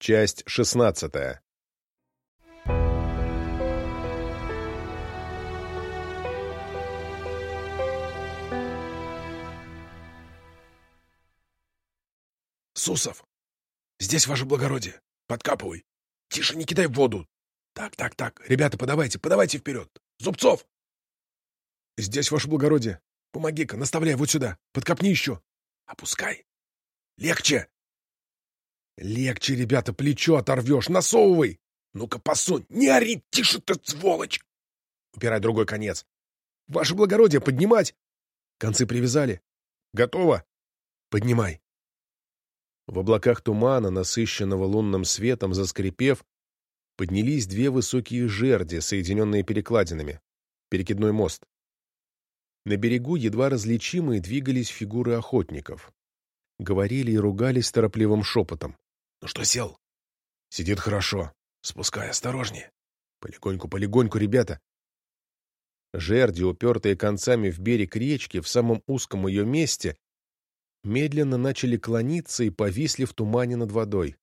Часть шестнадцатая. Сусов! Здесь, ваше благородие! Подкапывай! Тише, не кидай в воду! Так, так, так, ребята, подавайте, подавайте вперед! Зубцов! Здесь, ваше благородие! Помоги-ка, наставляй вот сюда! Подкопни еще! Опускай! Легче! Легче, ребята, плечо оторвешь! Насовывай! Ну-ка, посунь! Не ори! Тише ты, сволочь! Упирай другой конец. Ваше благородие, поднимать! Концы привязали. Готово! Поднимай. В облаках тумана, насыщенного лунным светом, заскрипев, поднялись две высокие жерди, соединенные перекладинами. Перекидной мост. На берегу едва различимые двигались фигуры охотников. Говорили и ругались торопливым шепотом. — Ну что сел? — Сидит хорошо. Спускай, осторожнее. Полегоньку, полегоньку, ребята. Жерди, упертые концами в берег речки, в самом узком ее месте, медленно начали клониться и повисли в тумане над водой.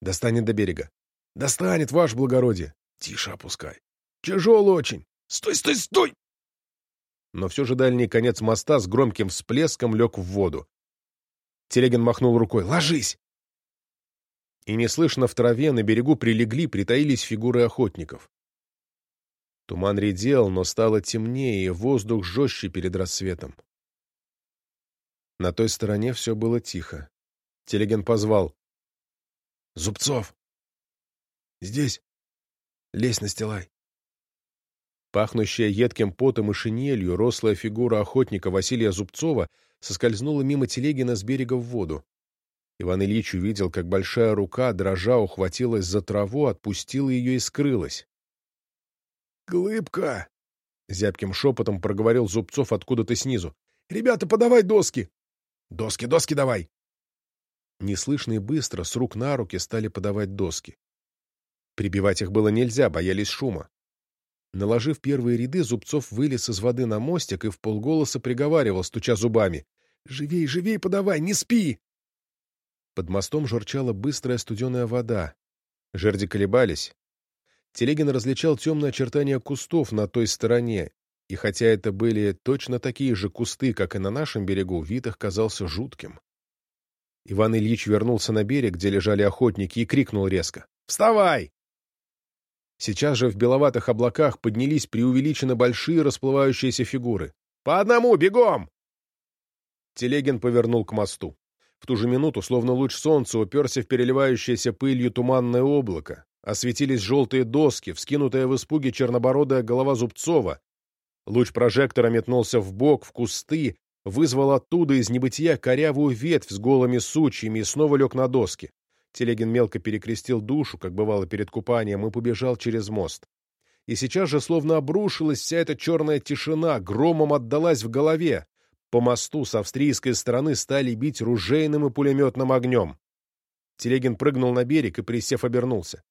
Достанет до берега. Достанет, ваше благородие. Тише опускай. Тяжело очень. Стой, стой, стой! Но все же дальний конец моста с громким всплеском лег в воду. Телегин махнул рукой. «Ложись!» И неслышно в траве на берегу прилегли, притаились фигуры охотников. Туман редел, но стало темнее, и воздух жестче перед рассветом. На той стороне все было тихо. Телеген позвал. «Зубцов! Здесь! Лезь настилай!» Пахнущая едким потом и шинелью, рослая фигура охотника Василия Зубцова соскользнула мимо Телегина с берега в воду. Иван Ильич увидел, как большая рука, дрожа, ухватилась за траву, отпустила ее и скрылась. «Глыбка!» — зябким шепотом проговорил Зубцов откуда-то снизу. «Ребята, подавай доски!» «Доски, доски давай!» Неслышно и быстро, с рук на руки, стали подавать доски. Прибивать их было нельзя, боялись шума. Наложив первые ряды, Зубцов вылез из воды на мостик и в полголоса приговаривал, стуча зубами. «Живей, живей подавай, не спи!» Под мостом журчала быстрая студеная вода. Жерди колебались. Телегин различал темные очертания кустов на той стороне, и хотя это были точно такие же кусты, как и на нашем берегу, вид их казался жутким. Иван Ильич вернулся на берег, где лежали охотники, и крикнул резко. «Вставай!» Сейчас же в беловатых облаках поднялись преувеличенно большие расплывающиеся фигуры. «По одному, бегом!» Телегин повернул к мосту. В ту же минуту, словно луч солнца, уперся в переливающееся пылью туманное облако. Осветились желтые доски, вскинутая в испуге чернобородая голова Зубцова. Луч прожектора метнулся в бок, в кусты, вызвал оттуда из небытия корявую ветвь с голыми сучьями и снова лег на доски. Телегин мелко перекрестил душу, как бывало перед купанием, и побежал через мост. И сейчас же словно обрушилась вся эта черная тишина, громом отдалась в голове. По мосту с австрийской стороны стали бить ружейным и пулеметным огнем. Телегин прыгнул на берег и, присев, обернулся.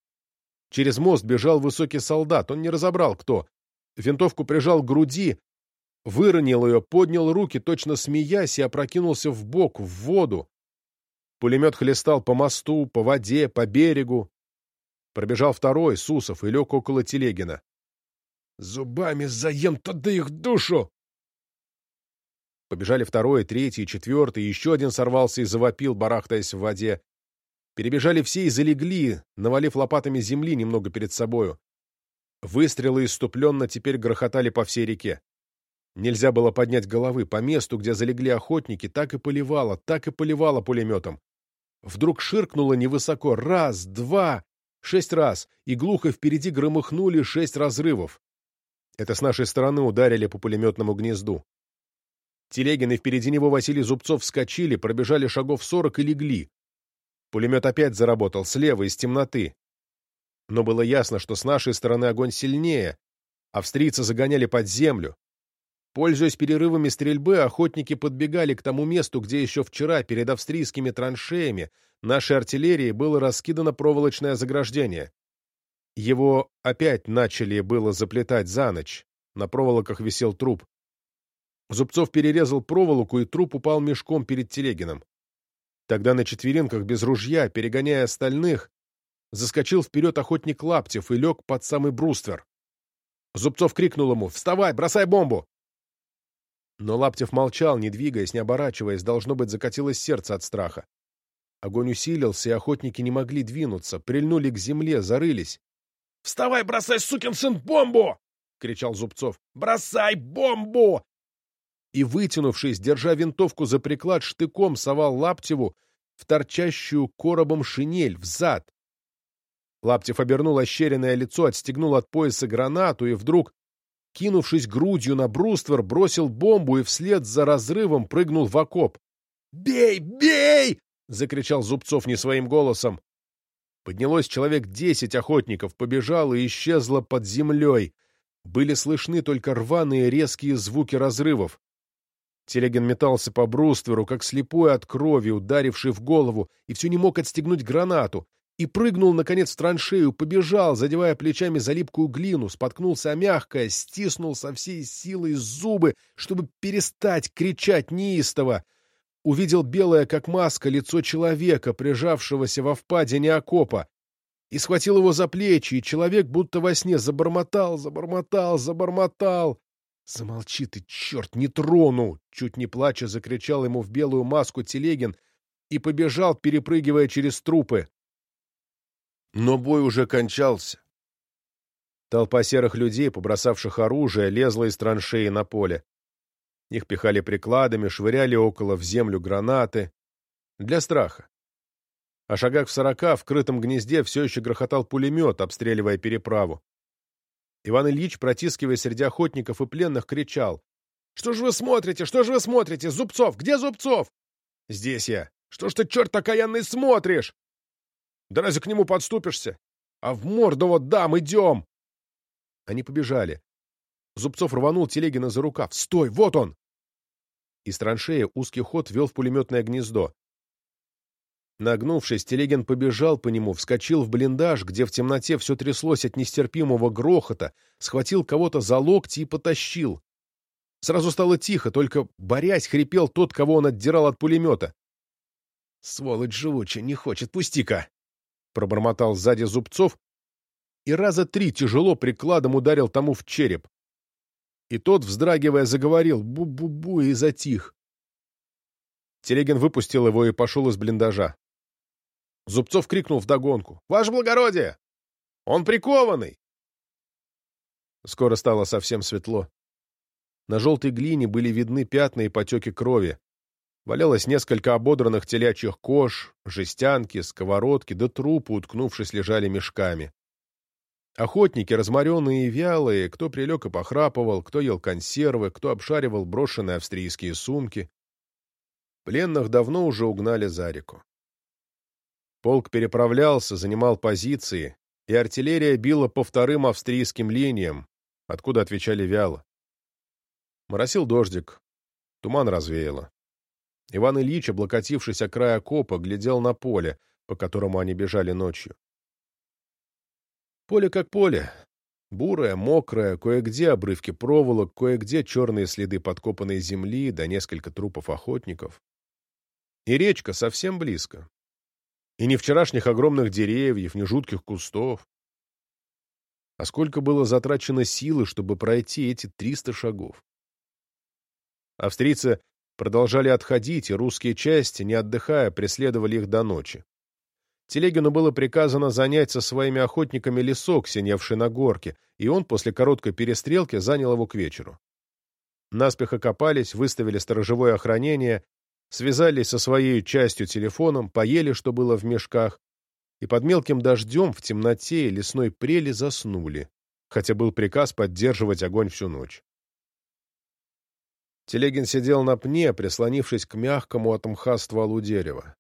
Через мост бежал высокий солдат, он не разобрал, кто. Винтовку прижал к груди, выронил ее, поднял руки, точно смеясь, и опрокинулся в бок, в воду. Пулемет хлестал по мосту, по воде, по берегу. Пробежал второй, Сусов, и лег около Телегина. «Зубами заем туда их душу!» Побежали второй, третий, четвертый, еще один сорвался и завопил, барахтаясь в воде. Перебежали все и залегли, навалив лопатами земли немного перед собою. Выстрелы иступленно теперь грохотали по всей реке. Нельзя было поднять головы. По месту, где залегли охотники, так и поливало, так и поливало пулеметом. Вдруг ширкнуло невысоко. Раз, два, шесть раз, и глухо впереди громыхнули шесть разрывов. Это с нашей стороны ударили по пулеметному гнезду. Телегин и впереди него Василий Зубцов вскочили, пробежали шагов сорок и легли. Пулемет опять заработал, слева, из темноты. Но было ясно, что с нашей стороны огонь сильнее. Австрийцы загоняли под землю. Пользуясь перерывами стрельбы, охотники подбегали к тому месту, где еще вчера, перед австрийскими траншеями, нашей артиллерии было раскидано проволочное заграждение. Его опять начали было заплетать за ночь. На проволоках висел труп. Зубцов перерезал проволоку, и труп упал мешком перед Телегином. Тогда на четверенках без ружья, перегоняя остальных, заскочил вперед охотник Лаптев и лег под самый бруствер. Зубцов крикнул ему «Вставай, бросай бомбу!» Но Лаптев молчал, не двигаясь, не оборачиваясь, должно быть, закатилось сердце от страха. Огонь усилился, и охотники не могли двинуться, прильнули к земле, зарылись. «Вставай, бросай, сукин сын, бомбу!» — кричал Зубцов. «Бросай бомбу!» И, вытянувшись, держа винтовку за приклад, штыком совал Лаптеву в торчащую коробом шинель, взад. Лаптев обернул ощеренное лицо, отстегнул от пояса гранату и вдруг, кинувшись грудью на бруствер, бросил бомбу и вслед за разрывом прыгнул в окоп. «Бей! Бей!» — закричал Зубцов не своим голосом. Поднялось человек десять охотников, побежало и исчезло под землей. Были слышны только рваные резкие звуки разрывов. Телегин метался по брустверу, как слепой от крови, ударивший в голову, и все не мог отстегнуть гранату и прыгнул, наконец, в траншею, побежал, задевая плечами за липкую глину, споткнулся о мягкое, стиснул со всей силой зубы, чтобы перестать кричать неистово. Увидел белое, как маска, лицо человека, прижавшегося во впадине окопа, и схватил его за плечи, и человек будто во сне забормотал, забормотал, забормотал. «Замолчи ты, черт, не трону!» Чуть не плача закричал ему в белую маску Телегин и побежал, перепрыгивая через трупы. Но бой уже кончался. Толпа серых людей, побросавших оружие, лезла из траншеи на поле. Их пихали прикладами, швыряли около в землю гранаты. Для страха. О шагах в сорока в крытом гнезде все еще грохотал пулемет, обстреливая переправу. Иван Ильич, протискиваясь среди охотников и пленных, кричал. — Что же вы смотрите? Что же вы смотрите? Зубцов! Где Зубцов? — Здесь я. Что ж ты, черт окаянный, смотришь? Да разве к нему подступишься? А в морду вот дам, идем!» Они побежали. Зубцов рванул Телегина за рукав. «Стой, вот он!» Из траншеи узкий ход вел в пулеметное гнездо. Нагнувшись, Телегин побежал по нему, вскочил в блиндаж, где в темноте все тряслось от нестерпимого грохота, схватил кого-то за локти и потащил. Сразу стало тихо, только, борясь, хрипел тот, кого он отдирал от пулемета. «Сволочь живучая, не хочет, пусти-ка!» Пробормотал сзади Зубцов и раза три тяжело прикладом ударил тому в череп. И тот, вздрагивая, заговорил «бу-бу-бу» и затих. Телегин выпустил его и пошел из блиндажа. Зубцов крикнул вдогонку. «Ваше благородие! Он прикованный!» Скоро стало совсем светло. На желтой глине были видны пятна и потеки крови. Валялось несколько ободранных телячьих кож, жестянки, сковородки, да трупы, уткнувшись, лежали мешками. Охотники, разморенные и вялые, кто прилег и похрапывал, кто ел консервы, кто обшаривал брошенные австрийские сумки. Пленных давно уже угнали за реку. Полк переправлялся, занимал позиции, и артиллерия била по вторым австрийским линиям, откуда отвечали вяло. Моросил дождик, туман развеяло. Иван Ильич, облокотившись о край окопа, глядел на поле, по которому они бежали ночью. Поле как поле. Бурое, мокрое, кое-где обрывки проволок, кое-где черные следы подкопанной земли, да несколько трупов охотников. И речка совсем близко. И ни вчерашних огромных деревьев, ни жутких кустов. А сколько было затрачено силы, чтобы пройти эти триста шагов? Австрийцы продолжали отходить, и русские части, не отдыхая, преследовали их до ночи. Телегину было приказано занять со своими охотниками лесок, синевший на горке, и он после короткой перестрелки занял его к вечеру. Наспех окопались, выставили сторожевое охранение, связались со своей частью телефоном, поели, что было в мешках, и под мелким дождем в темноте и лесной прели заснули, хотя был приказ поддерживать огонь всю ночь. Телегин сидел на пне, прислонившись к мягкому от мха стволу дерева.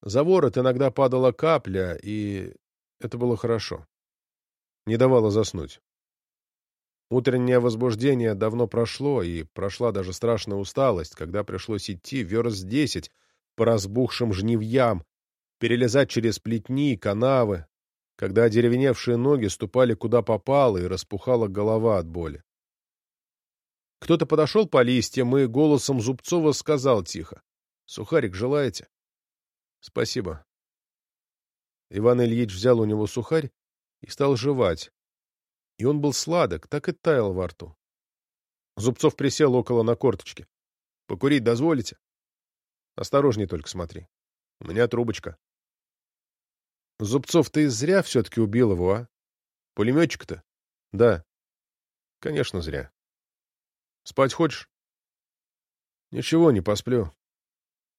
За ворот иногда падала капля, и это было хорошо. Не давало заснуть. Утреннее возбуждение давно прошло, и прошла даже страшная усталость, когда пришлось идти верст десять по разбухшим жнивьям, перелезать через плетни и канавы, когда одеревеневшие ноги ступали куда попало и распухала голова от боли. Кто-то подошел по листьям и голосом Зубцова сказал тихо. — Сухарик желаете? Спасибо. Иван Ильич взял у него сухарь и стал жевать. И он был сладок, так и таял во рту. Зубцов присел около на корточке. — Покурить дозволите? — Осторожней только смотри. У меня трубочка. — Зубцов, ты зря все-таки убил его, а? Пулеметчик-то? — Да. — Конечно, зря. — Спать хочешь? — Ничего, не посплю.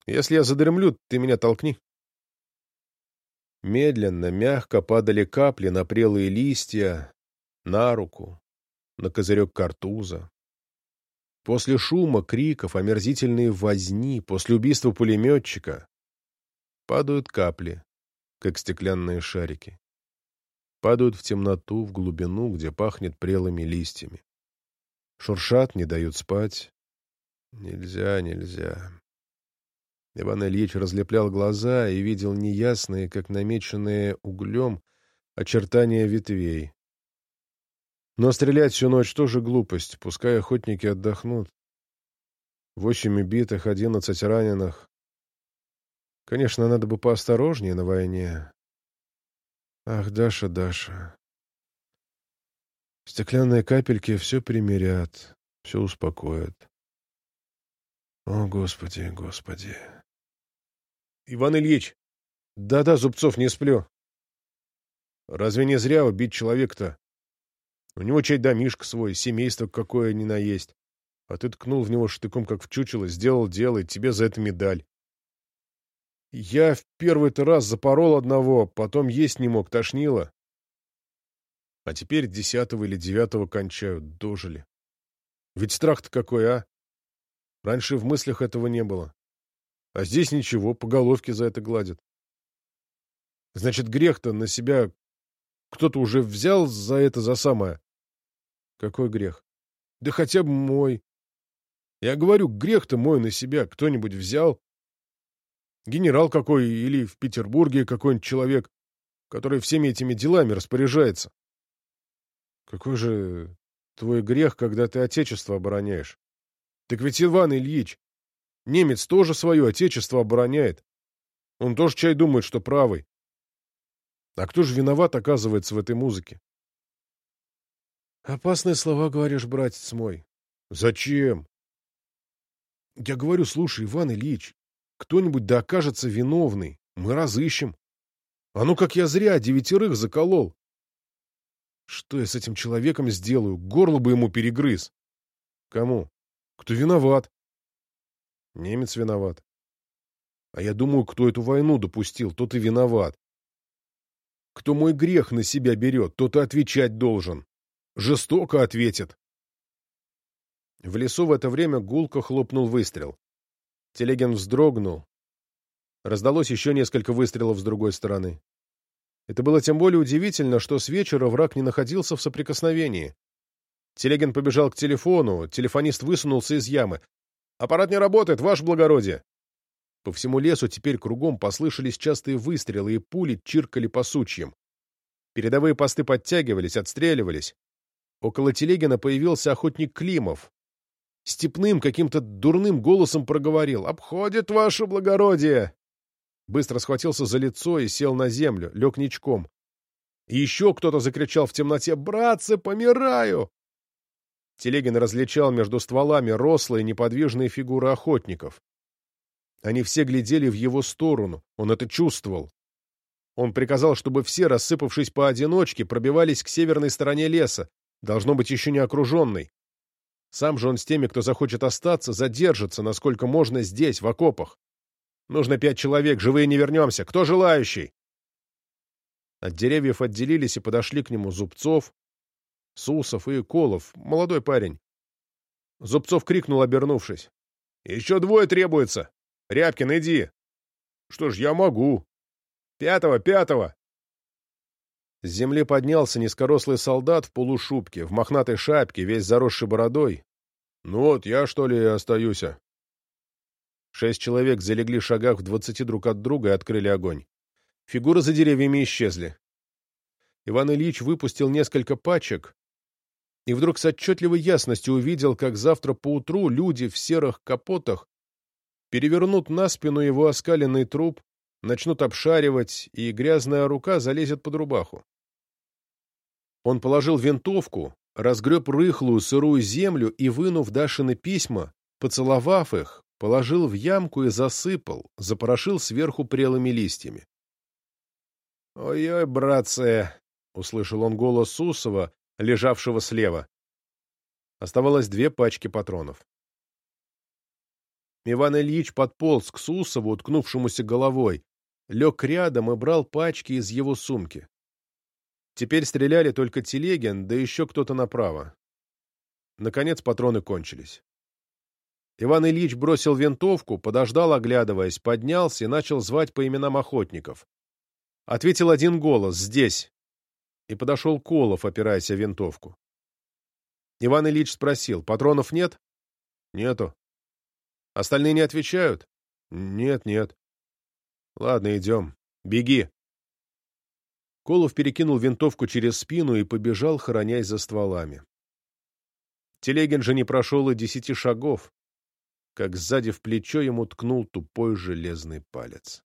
Если я задремлю, ты меня толкни. Медленно, мягко падали капли на прелые листья, на руку, на козырек картуза. После шума, криков, омерзительной возни, после убийства пулеметчика падают капли, как стеклянные шарики. Падают в темноту, в глубину, где пахнет прелыми листьями. Шуршат, не дают спать. Нельзя, нельзя. Иван Ильич разлеплял глаза и видел неясные, как намеченные углем, очертания ветвей. Но стрелять всю ночь тоже глупость, пускай охотники отдохнут. Восемь убитых, одиннадцать раненых. Конечно, надо бы поосторожнее на войне. Ах, Даша, Даша. Стеклянные капельки все примирят, все успокоят. О, Господи, Господи. Иван Ильич! Да-да, Зубцов, не сплю. Разве не зря убить человека-то? У него чай домишка свой, семейство какое ни на есть. А ты ткнул в него штыком, как в чучело, сделал дело, и тебе за это медаль. Я в первый-то раз запорол одного, потом есть не мог, тошнило. А теперь десятого или девятого кончаю, дожили. Ведь страх-то какой, а? Раньше в мыслях этого не было. А здесь ничего, по головке за это гладят. Значит, грех-то на себя кто-то уже взял за это за самое. Какой грех? Да хотя бы мой. Я говорю, грех-то мой на себя кто-нибудь взял. Генерал какой или в Петербурге какой-нибудь человек, который всеми этими делами распоряжается. Какой же твой грех, когда ты отечество обороняешь? Так ведь Иван Ильич, Немец тоже свое отечество обороняет. Он тоже чай думает, что правый. А кто же виноват, оказывается, в этой музыке? Опасные слова говоришь, братец мой. Зачем? Я говорю, слушай, Иван Ильич, кто-нибудь да окажется виновный. Мы разыщем. А ну как я зря девятерых заколол. Что я с этим человеком сделаю? Горло бы ему перегрыз. Кому? Кто виноват? Немец виноват. А я думаю, кто эту войну допустил, тот и виноват. Кто мой грех на себя берет, тот и отвечать должен. Жестоко ответит. В лесу в это время гулко хлопнул выстрел. Телегин вздрогнул. Раздалось еще несколько выстрелов с другой стороны. Это было тем более удивительно, что с вечера враг не находился в соприкосновении. Телегин побежал к телефону, телефонист высунулся из ямы. Аппарат не работает, ваше благородие!» По всему лесу теперь кругом послышались частые выстрелы, и пули чиркали по сучьям. Передовые посты подтягивались, отстреливались. Около Телегина появился охотник Климов. Степным, каким-то дурным голосом проговорил. «Обходит ваше благородие!» Быстро схватился за лицо и сел на землю, лег ничком. еще кто-то закричал в темноте «Братцы, помираю!» Телегин различал между стволами рослые неподвижные фигуры охотников. Они все глядели в его сторону, он это чувствовал. Он приказал, чтобы все, рассыпавшись поодиночке, пробивались к северной стороне леса, должно быть еще не окруженной. Сам же он с теми, кто захочет остаться, задержится, насколько можно, здесь, в окопах. Нужно пять человек, живые не вернемся. Кто желающий? От деревьев отделились и подошли к нему Зубцов, Сусов и Колов, молодой парень. Зубцов крикнул, обернувшись. «Еще двое требуется! Рябкин, иди!» «Что ж, я могу!» «Пятого, пятого!» С земли поднялся низкорослый солдат в полушубке, в мохнатой шапке, весь заросший бородой. «Ну вот, я, что ли, остаюсь?» Шесть человек залегли в шагах в двадцати друг от друга и открыли огонь. Фигуры за деревьями исчезли. Иван Ильич выпустил несколько пачек, и вдруг с отчетливой ясностью увидел, как завтра поутру люди в серых капотах перевернут на спину его оскаленный труп, начнут обшаривать, и грязная рука залезет под рубаху. Он положил винтовку, разгреб рыхлую сырую землю и, вынув Дашины письма, поцеловав их, положил в ямку и засыпал, запорошил сверху прелыми листьями. «Ой-ой, братцы!» — услышал он голос Сусова, лежавшего слева. Оставалось две пачки патронов. Иван Ильич подполз к Сусову, уткнувшемуся головой, лег рядом и брал пачки из его сумки. Теперь стреляли только Телегин, да еще кто-то направо. Наконец патроны кончились. Иван Ильич бросил винтовку, подождал, оглядываясь, поднялся и начал звать по именам охотников. Ответил один голос «Здесь!» и подошел Колов, опираясь о винтовку. Иван Ильич спросил «Патронов нет?» «Нету». Остальные не отвечают? Нет, нет. Ладно, идем. Беги. Колов перекинул винтовку через спину и побежал, хоронясь за стволами. Телегин же не прошел и десяти шагов, как сзади в плечо ему ткнул тупой железный палец.